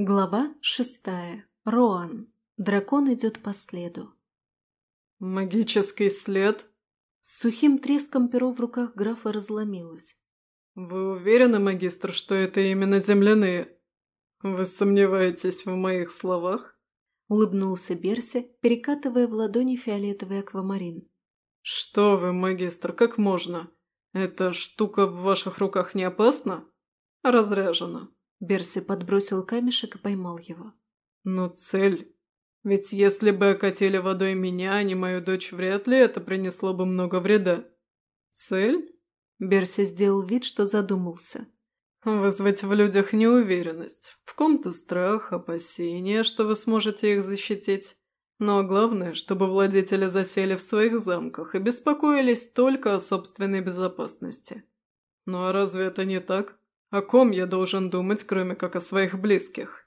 Глава шестая. Роан. Дракон идет по следу. «Магический след?» С сухим треском перо в руках графа разломилось. «Вы уверены, магистр, что это именно земляные? Вы сомневаетесь в моих словах?» Улыбнулся Берси, перекатывая в ладони фиолетовый аквамарин. «Что вы, магистр, как можно? Эта штука в ваших руках не опасна? Разряжена». Берси подбросил камешек и поймал его. «Но цель... Ведь если бы окатили водой меня, а не мою дочь, вряд ли это принесло бы много вреда. Цель?» Берси сделал вид, что задумался. «Вызвать в людях неуверенность, в ком-то страх, опасения, что вы сможете их защитить. Но главное, чтобы владетели засели в своих замках и беспокоились только о собственной безопасности. Ну а разве это не так?» О ком я должен думать, кроме как о своих близких?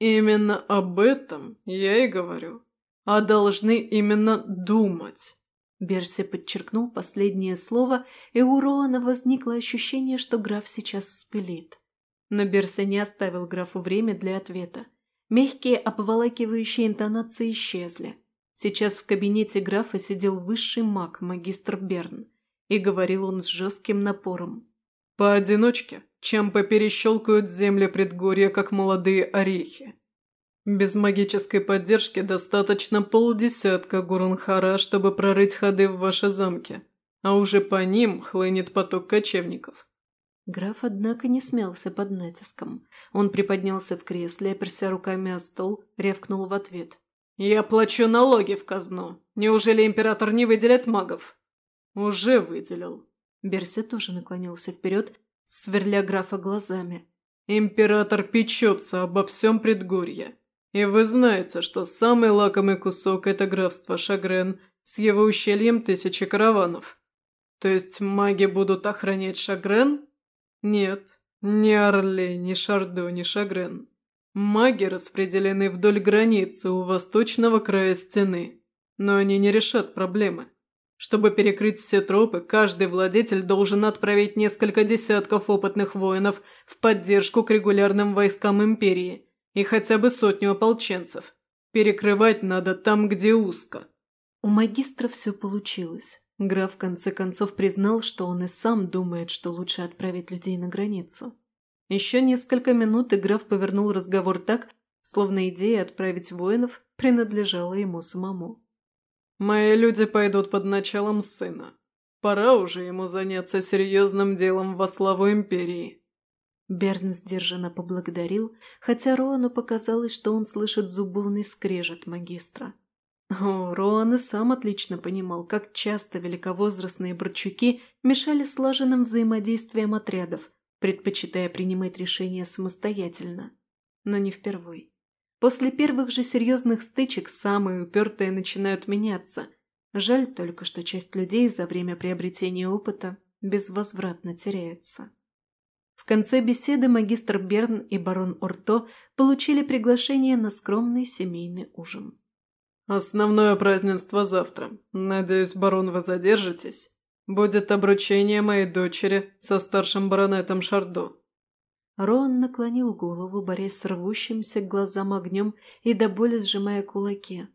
Именно об этом я и говорю. А должны именно думать. Берси подчеркнул последнее слово, и у Роана возникло ощущение, что граф сейчас спилит. Но Берси не оставил графу время для ответа. Мягкие обволакивающие интонации исчезли. Сейчас в кабинете графа сидел высший маг, магистр Берн, и говорил он с жестким напором. «Поодиночке чем поперещелкают земли предгорья, как молодые орехи. Без магической поддержки достаточно полдесятка Гурунхара, чтобы прорыть ходы в ваши замки, а уже по ним хлынет поток кочевников. Граф, однако, не смелся под натиском. Он приподнялся в кресле, оперся руками о стол, рявкнул в ответ. «Я плачу налоги в казну. Неужели император не выделит магов?» «Уже выделил». Берси тоже наклонился вперед, сверля графа глазами. «Император печется обо всем предгорье. И вы знаете, что самый лакомый кусок – это графство Шагрен с его ущельем тысячи караванов. То есть маги будут охранять Шагрен? Нет, ни Орле, ни Шардо, ни Шагрен. Маги распределены вдоль границы у восточного края стены, но они не решат проблемы. Чтобы перекрыть все тропы, каждый владетель должен отправить несколько десятков опытных воинов в поддержку к регулярным войскам Империи и хотя бы сотню ополченцев. Перекрывать надо там, где узко. У магистра все получилось. Граф в конце концов признал, что он и сам думает, что лучше отправить людей на границу. Еще несколько минут и граф повернул разговор так, словно идея отправить воинов принадлежала ему самому. Мои люди пойдут под началом сына. Пора уже ему заняться серьезным делом во славу Империи». Берн сдержанно поблагодарил, хотя Роану показалось, что он слышит зубовный скрежет магистра. О, Роан и сам отлично понимал, как часто великовозрастные борчуки мешали слаженным взаимодействиям отрядов, предпочитая принимать решения самостоятельно. Но не впервой. После первых же серьезных стычек самые упертые начинают меняться. Жаль только, что часть людей за время приобретения опыта безвозвратно теряется. В конце беседы магистр Берн и барон Орто получили приглашение на скромный семейный ужин. «Основное празднество завтра. Надеюсь, барон, вы задержитесь. Будет обручение моей дочери со старшим баронетом Шардо. Рон наклонил голову, борясь с рвущимся к глазам огнем и до боли сжимая кулаки.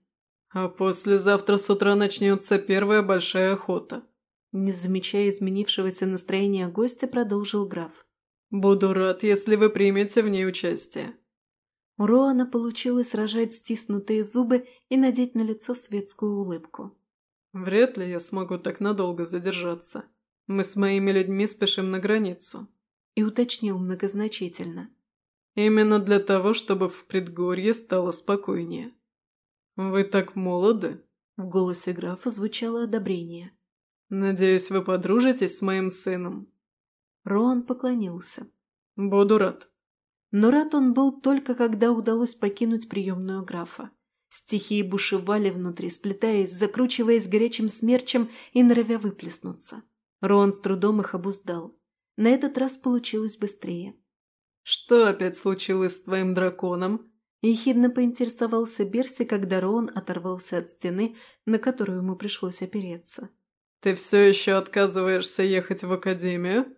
«А послезавтра с утра начнется первая большая охота», не замечая изменившегося настроения гостя, продолжил граф. «Буду рад, если вы примете в ней участие». У Роана получилось рожать стиснутые зубы и надеть на лицо светскую улыбку. «Вряд ли я смогу так надолго задержаться. Мы с моими людьми спешим на границу и уточнил многозначительно. «Именно для того, чтобы в предгорье стало спокойнее. Вы так молоды?» В голосе графа звучало одобрение. «Надеюсь, вы подружитесь с моим сыном?» Роан поклонился. «Буду рад». Но рад он был только, когда удалось покинуть приемную графа. Стихии бушевали внутри, сплетаясь, закручиваясь горячим смерчем и норовя выплеснуться. Роан с трудом их обуздал. На этот раз получилось быстрее. «Что опять случилось с твоим драконом?» Ехидно поинтересовался Берси, когда Роун оторвался от стены, на которую ему пришлось опереться. «Ты все еще отказываешься ехать в академию?»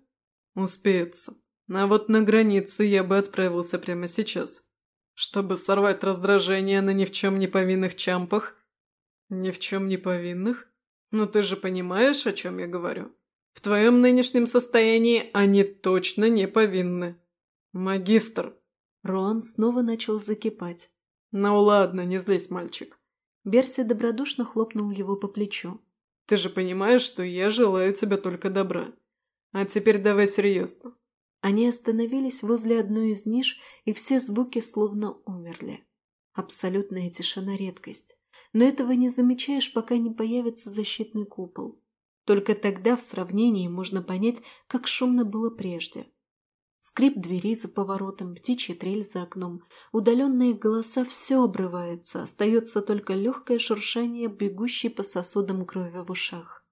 «Успеется. А вот на границу я бы отправился прямо сейчас. Чтобы сорвать раздражение на ни в чем не повинных чампах? Ни в чем не повинных? Ну ты же понимаешь, о чем я говорю? В твоем нынешнем состоянии они точно не повинны. Магистр. Рон снова начал закипать. Ну ладно, не злись, мальчик. Берси добродушно хлопнул его по плечу. Ты же понимаешь, что я желаю тебе только добра. А теперь давай серьезно. Они остановились возле одной из ниш, и все звуки словно умерли. Абсолютная тишина – редкость. Но этого не замечаешь, пока не появится защитный купол. Только тогда в сравнении можно понять, как шумно было прежде. Скрип двери за поворотом, птичья трель за окном, удаленные голоса – все обрывается, остается только легкое шуршание, бегущей по сосудам крови в ушах.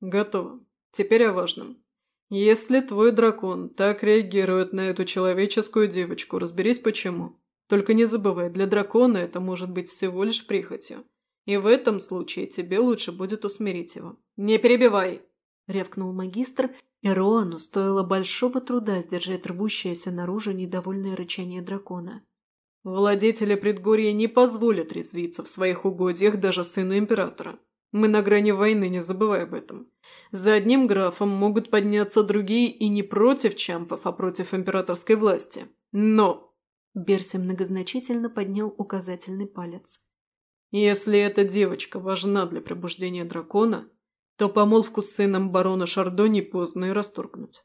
Готово. Теперь о важном. Если твой дракон так реагирует на эту человеческую девочку, разберись почему. Только не забывай, для дракона это может быть всего лишь прихотью. И в этом случае тебе лучше будет усмирить его. Не перебивай!» – рявкнул магистр, и Роану стоило большого труда сдержать рвущееся наружу недовольное рычание дракона. «Владетели предгорья не позволят резвиться в своих угодьях даже сыну императора. Мы на грани войны, не забывай об этом. За одним графом могут подняться другие и не против чампов, а против императорской власти. Но...» Берси многозначительно поднял указательный палец. «Если эта девочка важна для пробуждения дракона, то помолвку с сыном барона Шардо не поздно и расторгнуть.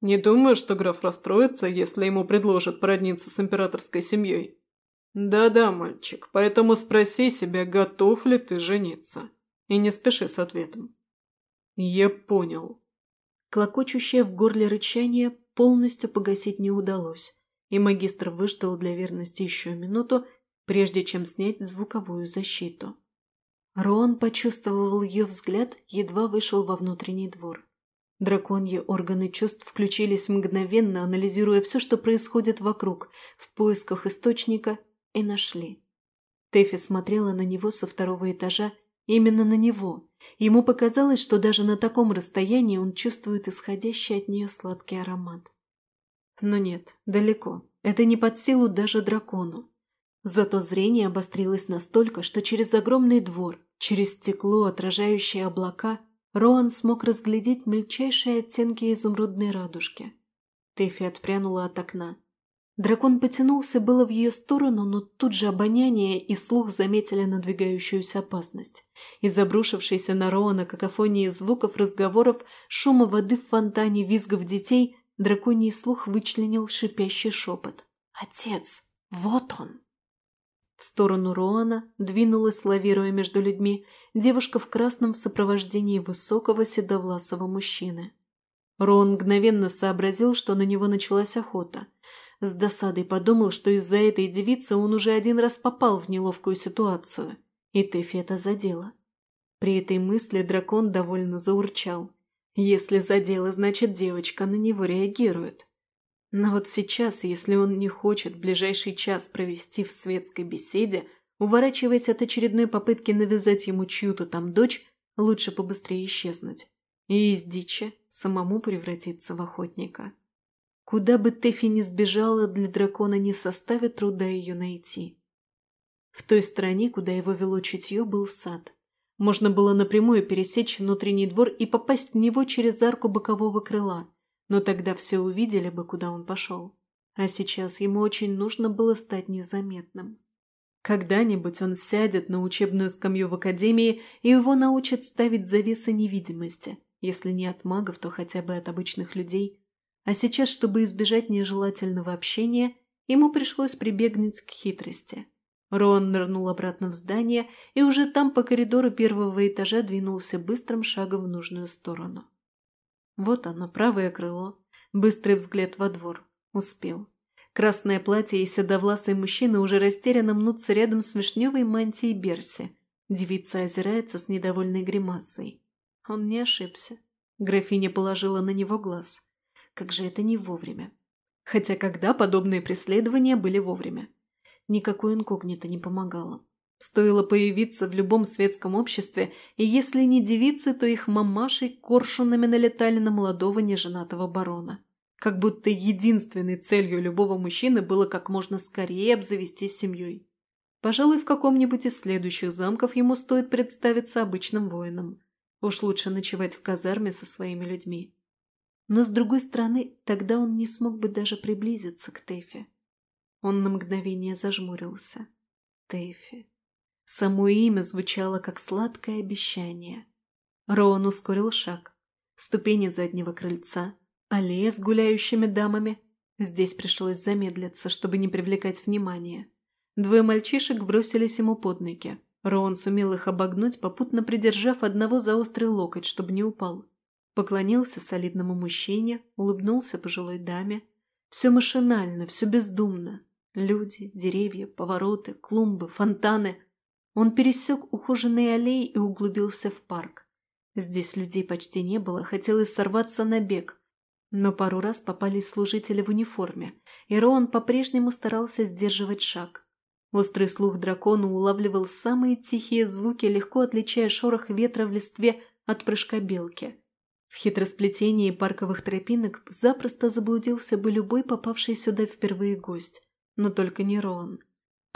Не думаю, что граф расстроится, если ему предложат породниться с императорской семьей. Да-да, мальчик, поэтому спроси себя, готов ли ты жениться. И не спеши с ответом. «Я понял». Клокочущее в горле рычание полностью погасить не удалось, и магистр выждал для верности еще минуту, прежде чем снять звуковую защиту. Рон почувствовал ее взгляд, едва вышел во внутренний двор. Драконьи органы чувств включились мгновенно, анализируя все, что происходит вокруг, в поисках источника, и нашли. Тэфи смотрела на него со второго этажа, именно на него, Ему показалось, что даже на таком расстоянии он чувствует исходящий от нее сладкий аромат. Но нет, далеко. Это не под силу даже дракону. Зато зрение обострилось настолько, что через огромный двор, через стекло, отражающее облака, Роан смог разглядеть мельчайшие оттенки изумрудной радужки. Тэфи отпрянула от окна. Дракон потянулся было в ее сторону, но тут же обоняние и слух заметили надвигающуюся опасность. Из обрушившейся на Роана какофонии звуков, разговоров, шума воды в фонтане, визгов детей, драконий слух вычленил шипящий шепот. «Отец! Вот он!» В сторону Роана двинулась, лавируя между людьми, девушка в красном в сопровождении высокого седовласого мужчины. Роан мгновенно сообразил, что на него началась охота – с досадой подумал, что из-за этой девицы он уже один раз попал в неловкую ситуацию, и Тэфи это задела. При этой мысли дракон довольно заурчал. Если задела, значит девочка на него реагирует. Но вот сейчас, если он не хочет ближайший час провести в светской беседе, уворачиваясь от очередной попытки навязать ему чью-то там дочь, лучше побыстрее исчезнуть. И из дичи самому превратиться в охотника. Куда бы Тэфи ни сбежала, для дракона не составит труда ее найти. В той стороне, куда его вело чутье, был сад. Можно было напрямую пересечь внутренний двор и попасть в него через арку бокового крыла, но тогда все увидели бы, куда он пошел. А сейчас ему очень нужно было стать незаметным. Когда-нибудь он сядет на учебную скамью в академии, и его научат ставить завесы невидимости, если не от магов, то хотя бы от обычных людей, а сейчас, чтобы избежать нежелательного общения, ему пришлось прибегнуть к хитрости. Рон нырнул обратно в здание и уже там по коридору первого этажа двинулся быстрым шагом в нужную сторону. Вот оно, правое крыло. Быстрый взгляд во двор. Успел. Красное платье и седовласый мужчина уже растерянно мнутся рядом с вишневой мантией Берси. Девица озирается с недовольной гримасой. Он не ошибся. Графиня положила на него глаз. Как же это не вовремя. Хотя когда подобные преследования были вовремя? Никакой инкогнито не помогало. Стоило появиться в любом светском обществе, и если не девицы, то их мамашей коршунами налетали на молодого неженатого барона. Как будто единственной целью любого мужчины было как можно скорее обзавестись семьей. Пожалуй, в каком-нибудь из следующих замков ему стоит представиться обычным воином. Уж лучше ночевать в казарме со своими людьми. Но, с другой стороны, тогда он не смог бы даже приблизиться к Тэфе. Он на мгновение зажмурился. Тэфи. Само имя звучало как сладкое обещание. Роан ускорил шаг. Ступени заднего крыльца, аллея с гуляющими дамами. Здесь пришлось замедлиться, чтобы не привлекать внимания. Двое мальчишек бросились ему под ноги. Роан сумел их обогнуть, попутно придержав одного за острый локоть, чтобы не упал. Поклонился солидному мужчине, улыбнулся пожилой даме. Все машинально, все бездумно. Люди, деревья, повороты, клумбы, фонтаны. Он пересек ухоженные аллеи и углубился в парк. Здесь людей почти не было, хотелось сорваться на бег. Но пару раз попались служители в униформе, и Роан по-прежнему старался сдерживать шаг. Острый слух дракона улавливал самые тихие звуки, легко отличая шорох ветра в листве от прыжка белки. В хитросплетении парковых тропинок запросто заблудился бы любой попавший сюда впервые гость. Но только не Роан.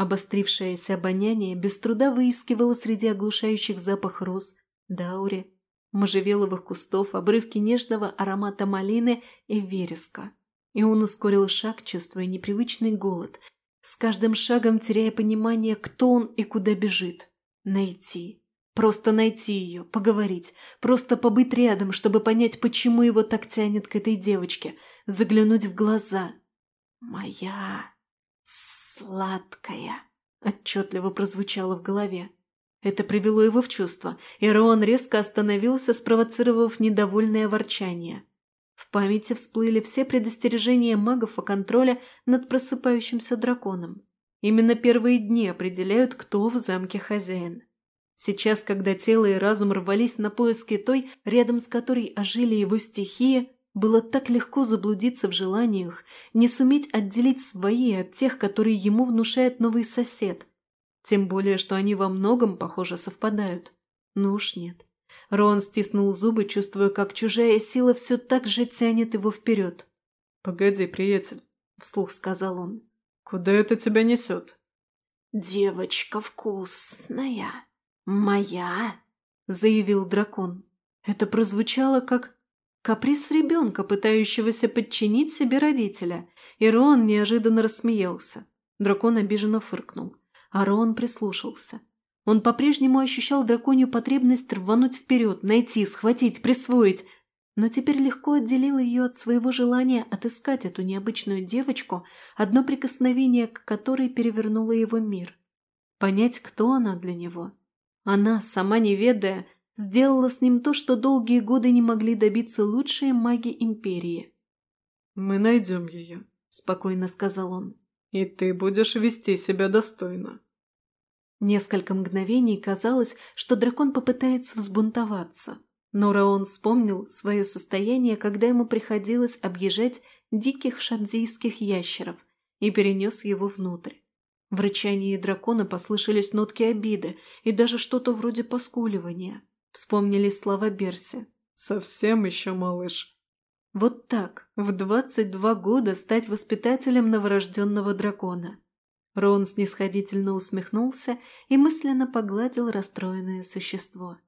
Обострившееся обоняние без труда выискивало среди оглушающих запах роз, даури, можжевеловых кустов, обрывки нежного аромата малины и вереска. И он ускорил шаг, чувствуя непривычный голод, с каждым шагом теряя понимание, кто он и куда бежит. Найти. Просто найти ее, поговорить, просто побыть рядом, чтобы понять, почему его так тянет к этой девочке, заглянуть в глаза. «Моя сладкая», — отчетливо прозвучало в голове. Это привело его в чувство, и Роан резко остановился, спровоцировав недовольное ворчание. В памяти всплыли все предостережения магов о контроле над просыпающимся драконом. Именно первые дни определяют, кто в замке хозяин. Сейчас, когда тело и разум рвались на поиски той, рядом с которой ожили его стихии, было так легко заблудиться в желаниях, не суметь отделить свои от тех, которые ему внушает новый сосед. Тем более, что они во многом, похоже, совпадают. Ну уж нет. Рон стиснул зубы, чувствуя, как чужая сила все так же тянет его вперед. «Погоди, приятель», — вслух сказал он. «Куда это тебя несет?» «Девочка вкусная. Моя», — заявил дракон. Это прозвучало как каприз ребенка, пытающегося подчинить себе родителя, и Рон неожиданно рассмеялся. Дракон обиженно фыркнул, а Рон прислушался. Он по-прежнему ощущал драконью потребность рвануть вперед, найти, схватить, присвоить, но теперь легко отделил ее от своего желания отыскать эту необычную девочку, одно прикосновение к которой перевернуло его мир. Понять, кто она для него. Она, сама не ведая, сделала с ним то, что долгие годы не могли добиться лучшие маги Империи. «Мы найдем ее», – спокойно сказал он. «И ты будешь вести себя достойно». Несколько мгновений казалось, что дракон попытается взбунтоваться. Но Раон вспомнил свое состояние, когда ему приходилось объезжать диких шадзийских ящеров, и перенес его внутрь. В рычании дракона послышались нотки обиды и даже что-то вроде поскуливания. Вспомнились слова Берси. «Совсем еще малыш». Вот так, в двадцать два года стать воспитателем новорожденного дракона. Рон снисходительно усмехнулся и мысленно погладил расстроенное существо.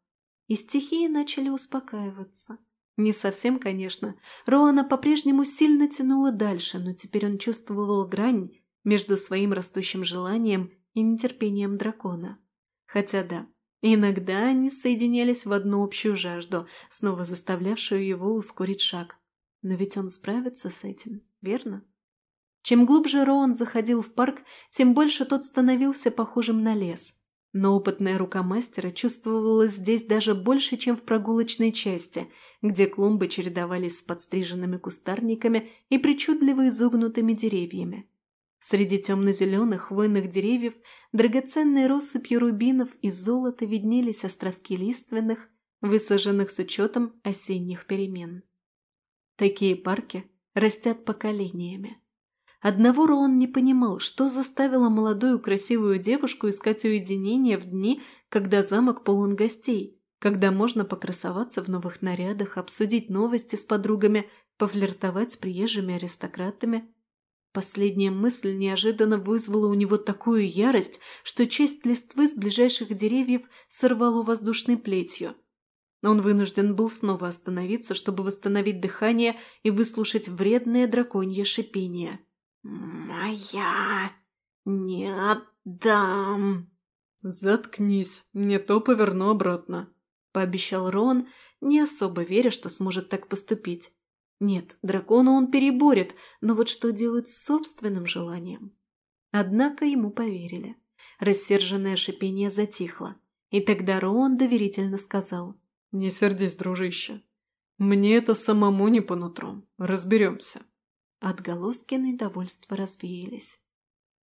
И стихии начали успокаиваться. Не совсем, конечно. Роана по-прежнему сильно тянула дальше, но теперь он чувствовал грань между своим растущим желанием и нетерпением дракона. Хотя да, иногда они соединялись в одну общую жажду, снова заставлявшую его ускорить шаг. Но ведь он справится с этим, верно? Чем глубже Роан заходил в парк, тем больше тот становился похожим на лес. Но опытная рука мастера чувствовалась здесь даже больше, чем в прогулочной части, где клумбы чередовались с подстриженными кустарниками и причудливо изогнутыми деревьями. Среди темно-зеленых хвойных деревьев драгоценной россыпью рубинов и золота виднелись островки лиственных, высаженных с учетом осенних перемен. Такие парки растят поколениями. Одного Роан не понимал, что заставило молодую красивую девушку искать уединение в дни, когда замок полон гостей, когда можно покрасоваться в новых нарядах, обсудить новости с подругами, пофлиртовать с приезжими аристократами. Последняя мысль неожиданно вызвала у него такую ярость, что часть листвы с ближайших деревьев сорвало воздушной плетью. Он вынужден был снова остановиться, чтобы восстановить дыхание и выслушать вредное драконье шипение. «Моя! Не отдам!» «Заткнись, не то поверну обратно», – пообещал Рон, не особо веря, что сможет так поступить. Нет, дракона он переборет, но вот что делать с собственным желанием? Однако ему поверили. Рассерженное шипение затихло, и тогда Роан доверительно сказал. «Не сердись, дружище. Мне это самому не по нутру. Разберемся». Отголоски недовольства развеялись.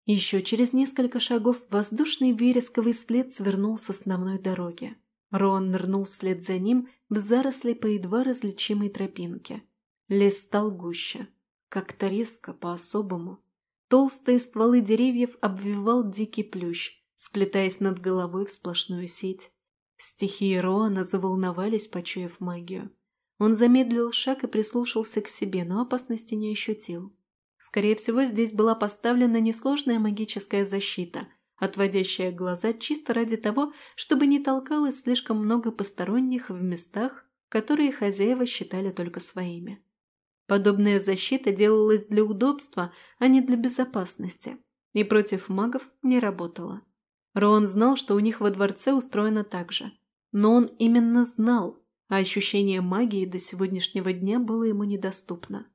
Еще через несколько шагов воздушный вересковый след свернул с основной дороги. Роан нырнул вслед за ним в заросли по едва различимой тропинке. Лес стал гуще, как-то резко, по-особому. Толстые стволы деревьев обвивал дикий плющ, сплетаясь над головой в сплошную сеть. Стихии Роана заволновались, почуяв магию. Он замедлил шаг и прислушался к себе, но опасности не ощутил. Скорее всего, здесь была поставлена несложная магическая защита, отводящая глаза чисто ради того, чтобы не толкалось слишком много посторонних в местах, которые хозяева считали только своими. Подобная защита делалась для удобства, а не для безопасности, и против магов не работала. Роан знал, что у них во дворце устроено так же. Но он именно знал, а ощущение магии до сегодняшнего дня было ему недоступно.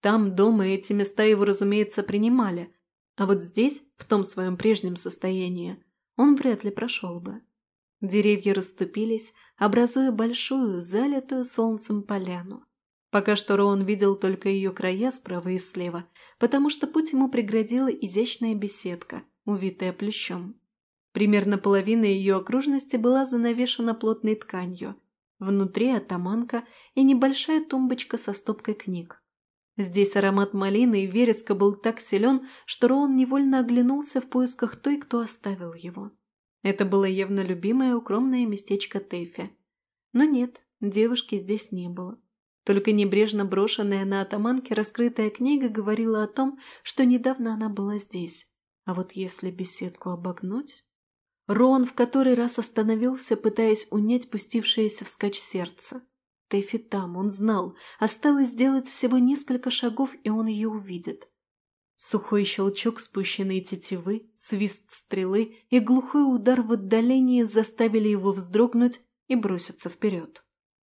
Там, дома, эти места его, разумеется, принимали, а вот здесь, в том своем прежнем состоянии, он вряд ли прошел бы. Деревья расступились, образуя большую, залитую солнцем поляну. Пока что Роун видел только ее края справа и слева, потому что путь ему преградила изящная беседка, увитая плющом. Примерно половина ее окружности была занавешена плотной тканью. Внутри атаманка и небольшая тумбочка со стопкой книг. Здесь аромат малины и вереска был так силен, что Роун невольно оглянулся в поисках той, кто оставил его. Это было явно любимое укромное местечко Тэфи. Но нет, девушки здесь не было. Только небрежно брошенная на атаманке раскрытая книга говорила о том, что недавно она была здесь. А вот если беседку обогнуть... Рон в который раз остановился, пытаясь унять пустившееся вскачь сердце. Тэфи там, он знал. Осталось сделать всего несколько шагов, и он ее увидит. Сухой щелчок спущенной тетивы, свист стрелы и глухой удар в отдалении заставили его вздрогнуть и броситься вперед.